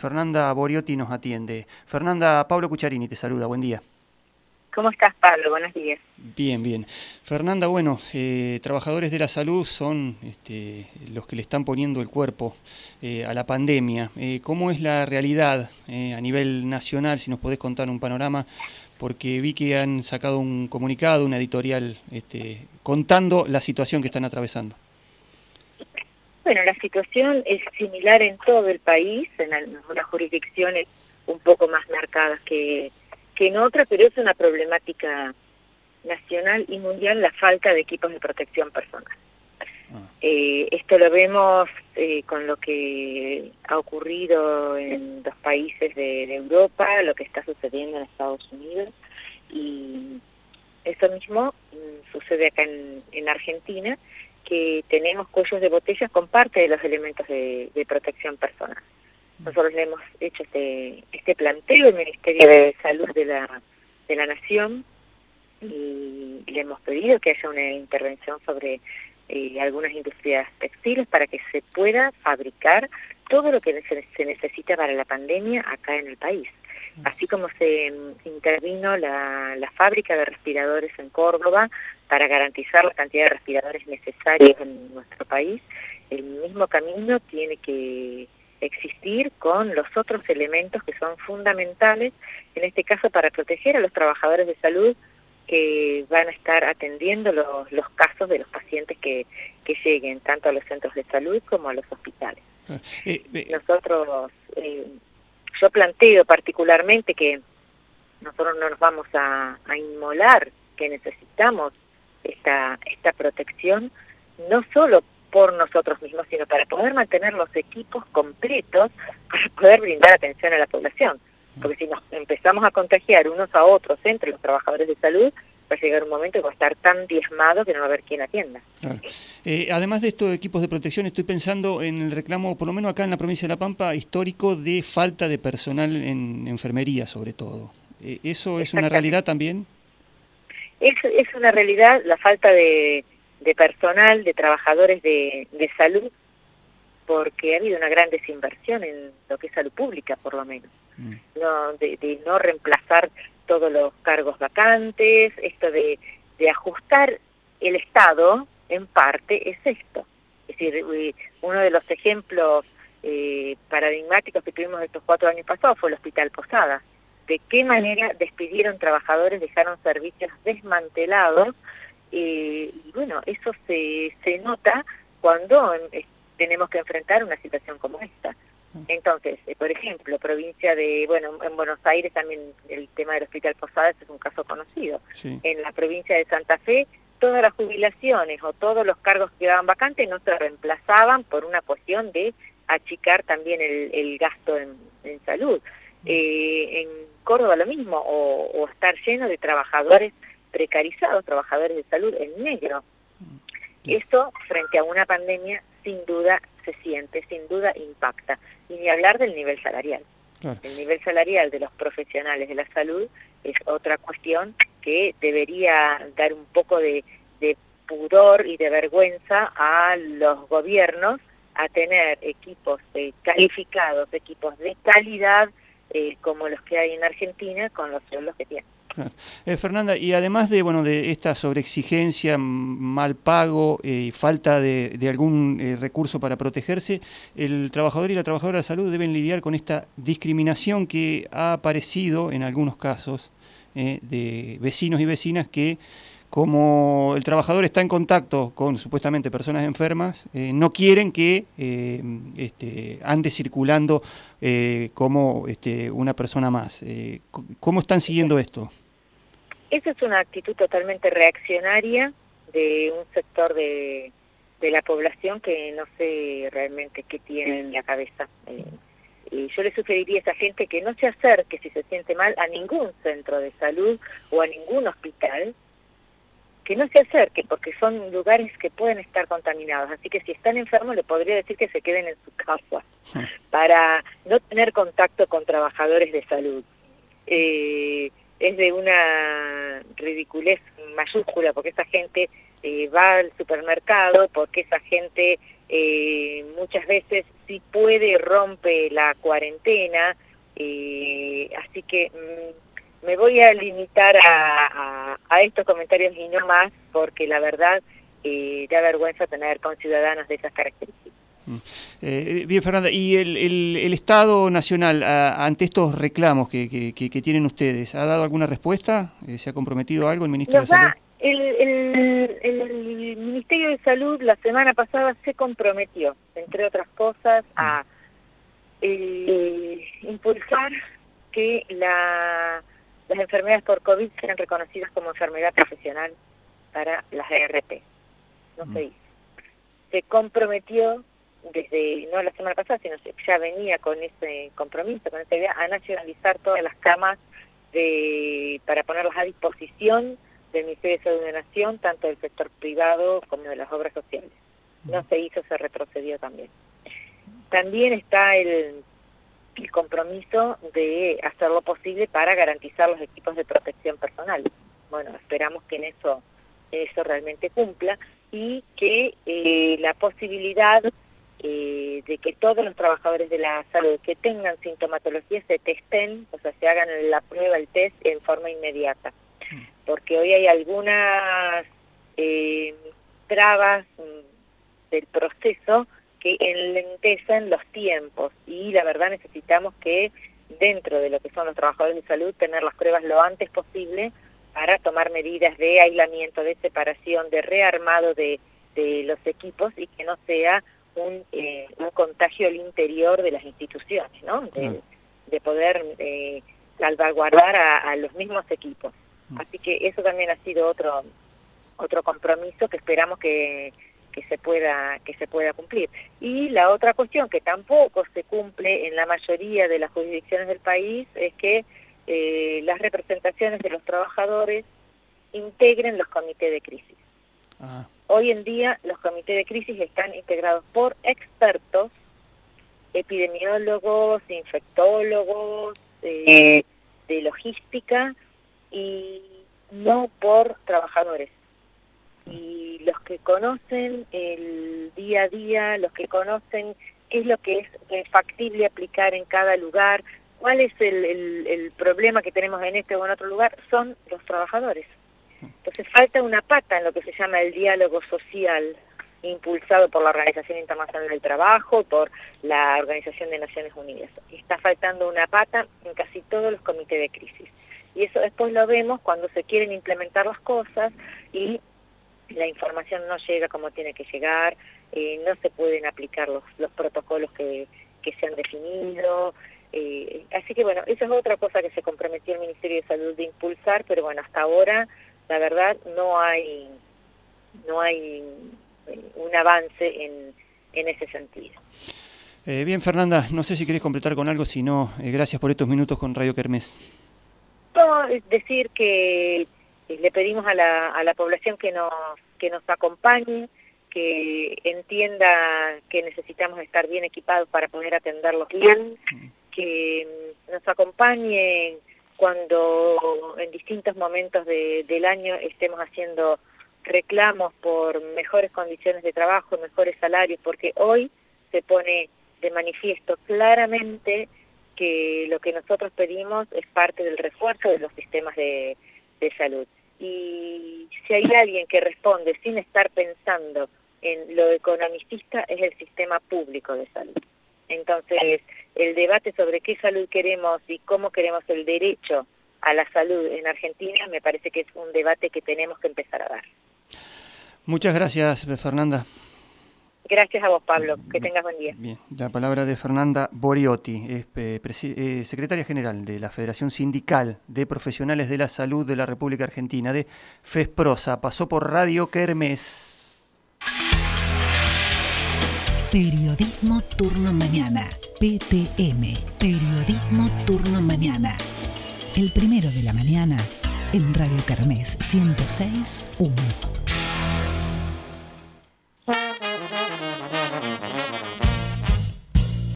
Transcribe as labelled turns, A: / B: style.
A: Fernanda Boriotti nos atiende. Fernanda, Pablo Cucharini te saluda, buen día.
B: ¿Cómo estás, Pablo? Buenos días.
A: Bien, bien. Fernanda, bueno, eh, trabajadores de la salud son este, los que le están poniendo el cuerpo eh, a la pandemia. Eh, ¿Cómo es la realidad a nivel nacional? Si nos podés contar un panorama, porque vi que han sacado un comunicado, una editorial, este, contando la situación que están atravesando.
B: Bueno, la situación es similar en todo el país, en algunas jurisdicciones un poco más marcadas que, que en otras, pero es una problemática nacional y mundial la falta de equipos de protección personal. Ah. Eh, esto lo vemos eh, con lo que ha ocurrido en los países de, Europa, lo que está sucediendo en Estados Unidos y eso mismo mm, sucede acá en, en Argentina que tenemos cuellos de botellas con parte de los elementos de, protección personal. Nosotros le hemos hecho este, este planteo al Ministerio de Salud de la, de la Nación y le hemos pedido que haya una intervención sobre eh, algunas industrias textiles para que se pueda fabricar todo lo que se necesita para la pandemia acá en el país. Así como se mm, intervino la, la fábrica de respiradores en Córdoba para garantizar la cantidad de respiradores necesarios en nuestro país, el mismo camino tiene que existir con los otros elementos que son fundamentales, en este caso para proteger a los trabajadores de salud que van a estar atendiendo los, los casos de los pacientes que, que lleguen, tanto a los centros de salud como a los hospitales. Ah, eh, eh, Nosotros eh, yo planteo particularmente que nosotros no nos vamos a, inmolar, que necesitamos esta, esta protección, no solo por nosotros mismos, sino para poder mantener los equipos completos para poder brindar atención a la población. Porque si nos empezamos a contagiar unos a otros entre los trabajadores de salud, va a llegar un momento que va a estar tan diezmado que no va a haber quien atienda.
A: Eh, además de estos equipos de protección, estoy pensando en el reclamo, por lo menos acá en la provincia de La Pampa, histórico de falta de personal en enfermería sobre todo. Eh, ¿Eso es una realidad también?
B: Es, es una realidad la falta de, personal, de trabajadores de, salud, porque ha habido una gran desinversión en lo que es salud pública, por lo menos. Mm. No, de no reemplazar todos los cargos vacantes, esto de, ajustar el Estado, en parte, es esto. Es decir, uno de los ejemplos eh, paradigmáticos que tuvimos estos cuatro años pasados fue el Hospital Posada. De qué manera despidieron trabajadores, dejaron servicios desmantelados, eh, y bueno, eso se, se nota cuando tenemos que enfrentar una situación como esta. Entonces, eh, por ejemplo, provincia de, bueno, en Buenos Aires también el tema del Hospital Posadas es un caso conocido. En la provincia de Santa Fe, todas las jubilaciones o todos los cargos que quedaban vacantes no se reemplazaban por una cuestión de achicar también el, gasto en, salud. Mm. Eh, en Córdoba lo mismo, o, o, estar lleno de trabajadores precarizados, trabajadores de salud en negro. Esto, frente a una pandemia, sin duda se siente, sin duda impacta. Y ni hablar del nivel salarial. El nivel salarial de los profesionales de la salud es otra cuestión que debería dar un poco de, pudor y de vergüenza a los gobiernos a tener equipos calificados, equipos de calidad eh, como los que hay en Argentina con los sueldos que tienen.
A: Eh, Fernanda, y además de bueno de esta sobreexigencia, mal pago y falta de, algún eh, recurso para protegerse, el trabajador y la trabajadora de la salud deben lidiar con esta discriminación que ha aparecido en algunos casos eh, de vecinos y vecinas que como el trabajador está en contacto con supuestamente personas enfermas, no quieren que este, ande circulando como este, una persona más. ¿Cómo están siguiendo esto?
B: Esa es una actitud totalmente reaccionaria de un sector de, la población que no sé realmente qué tiene en la cabeza. Eh, y yo le sugeriría a esa gente que no se acerque si se siente mal a ningún centro de salud o a ningún hospital, que no se acerque porque son lugares que pueden estar contaminados. Así que si están enfermos le podría decir que se queden en su casa para no tener contacto con trabajadores de salud. Eh, es de una ridiculez mayúscula porque esa gente eh, va al supermercado, porque esa gente eh, muchas veces si puede rompe la cuarentena, así que mm, me voy a limitar a, estos comentarios y no más, porque la verdad eh, da vergüenza tener con ciudadanos de esas características.
A: Mm. bien, Fernanda, ¿y el, Estado Nacional ante estos reclamos que, tienen ustedes, ha dado alguna respuesta? ¿Se ha comprometido algo el Ministro de Salud?
B: El, Ministerio de Salud la semana pasada se comprometió, entre otras cosas, a eh, impulsar que las enfermedades por COVID sean reconocidas como enfermedad profesional para las ERP. No se hizo. Se comprometió desde, no la semana pasada, sino que ya venía con ese compromiso, con esa idea, a nacionalizar todas las camas de, para ponerlas a disposición del Ministerio de Salud de Nación, tanto del sector privado como de las obras sociales. No se hizo, se retrocedió también. También está el, compromiso de hacer lo posible para garantizar los equipos de protección personal. Bueno, esperamos que en eso, eso realmente cumpla y que eh, la posibilidad eh, de que todos los trabajadores de la salud que tengan sintomatología se testen, o sea, se hagan la prueba, el test en forma inmediata porque hoy hay algunas eh, trabas mm, del proceso que enlentecen los tiempos y la verdad necesitamos que dentro de lo que son los trabajadores de salud tener las pruebas lo antes posible para tomar medidas de aislamiento, de separación, de rearmado de, los equipos y que no sea un, eh, contagio al interior de las instituciones, ¿no? De, poder eh, salvaguardar a los mismos equipos. Así que eso también ha sido otro otro compromiso que esperamos que, se pueda que se pueda cumplir. Y la otra cuestión que tampoco se cumple en la mayoría de las jurisdicciones del país es que eh, las representaciones de los trabajadores integren los comités de crisis. Hoy en día los comités de crisis están integrados por expertos, epidemiólogos, infectólogos, eh, de logística, y no por trabajadores. Y que conocen el día a día, los que conocen qué es lo que es factible aplicar en cada lugar, cuál es el, el, problema que tenemos en este o en otro lugar, son los trabajadores. Entonces falta una pata en lo que se llama el diálogo social, impulsado por la Organización Internacional del Trabajo, por la Organización de Naciones Unidas. Está faltando una pata en casi todos los comités de crisis y eso después lo vemos cuando se quieren implementar las cosas y la información no llega como tiene que llegar, eh, no se pueden aplicar los, los protocolos que, que se han definido. Eh, así que bueno, esa es otra cosa que se comprometió el Ministerio de Salud de impulsar, pero bueno, hasta ahora la verdad no hay, no hay eh, un avance en, en ese sentido.
A: bien, Fernanda, no sé si querés completar con algo, si no, gracias por estos minutos con Radio Kermés
B: decir que le pedimos a la, a la población que nos, que nos acompañe, que entienda que necesitamos estar bien equipados para poder atenderlos bien, que mm, nos acompañe cuando en distintos momentos del año estemos haciendo reclamos por mejores condiciones de trabajo, mejores salarios, porque hoy se pone de manifiesto claramente que lo que nosotros pedimos es parte del refuerzo de los sistemas de, salud. Y si hay alguien que responde sin estar pensando en lo economicista es el sistema público de salud. Entonces, el debate sobre qué salud queremos y cómo queremos el derecho a la salud en Argentina me parece que es un debate que tenemos que empezar a dar.
A: Muchas gracias, Fernanda.
B: Gracias a vos, Pablo. Que tengas buen día.
A: Bien, la palabra de Fernanda Boriotti, es, eh, eh, secretaria general de la Federación Sindical de Profesionales de la Salud de la República Argentina, de FESPROSA. Pasó por Radio Kermes.
C: Periodismo Turno Mañana. PTM. Periodismo Turno Mañana. El primero de la mañana en Radio Kermés 106.1.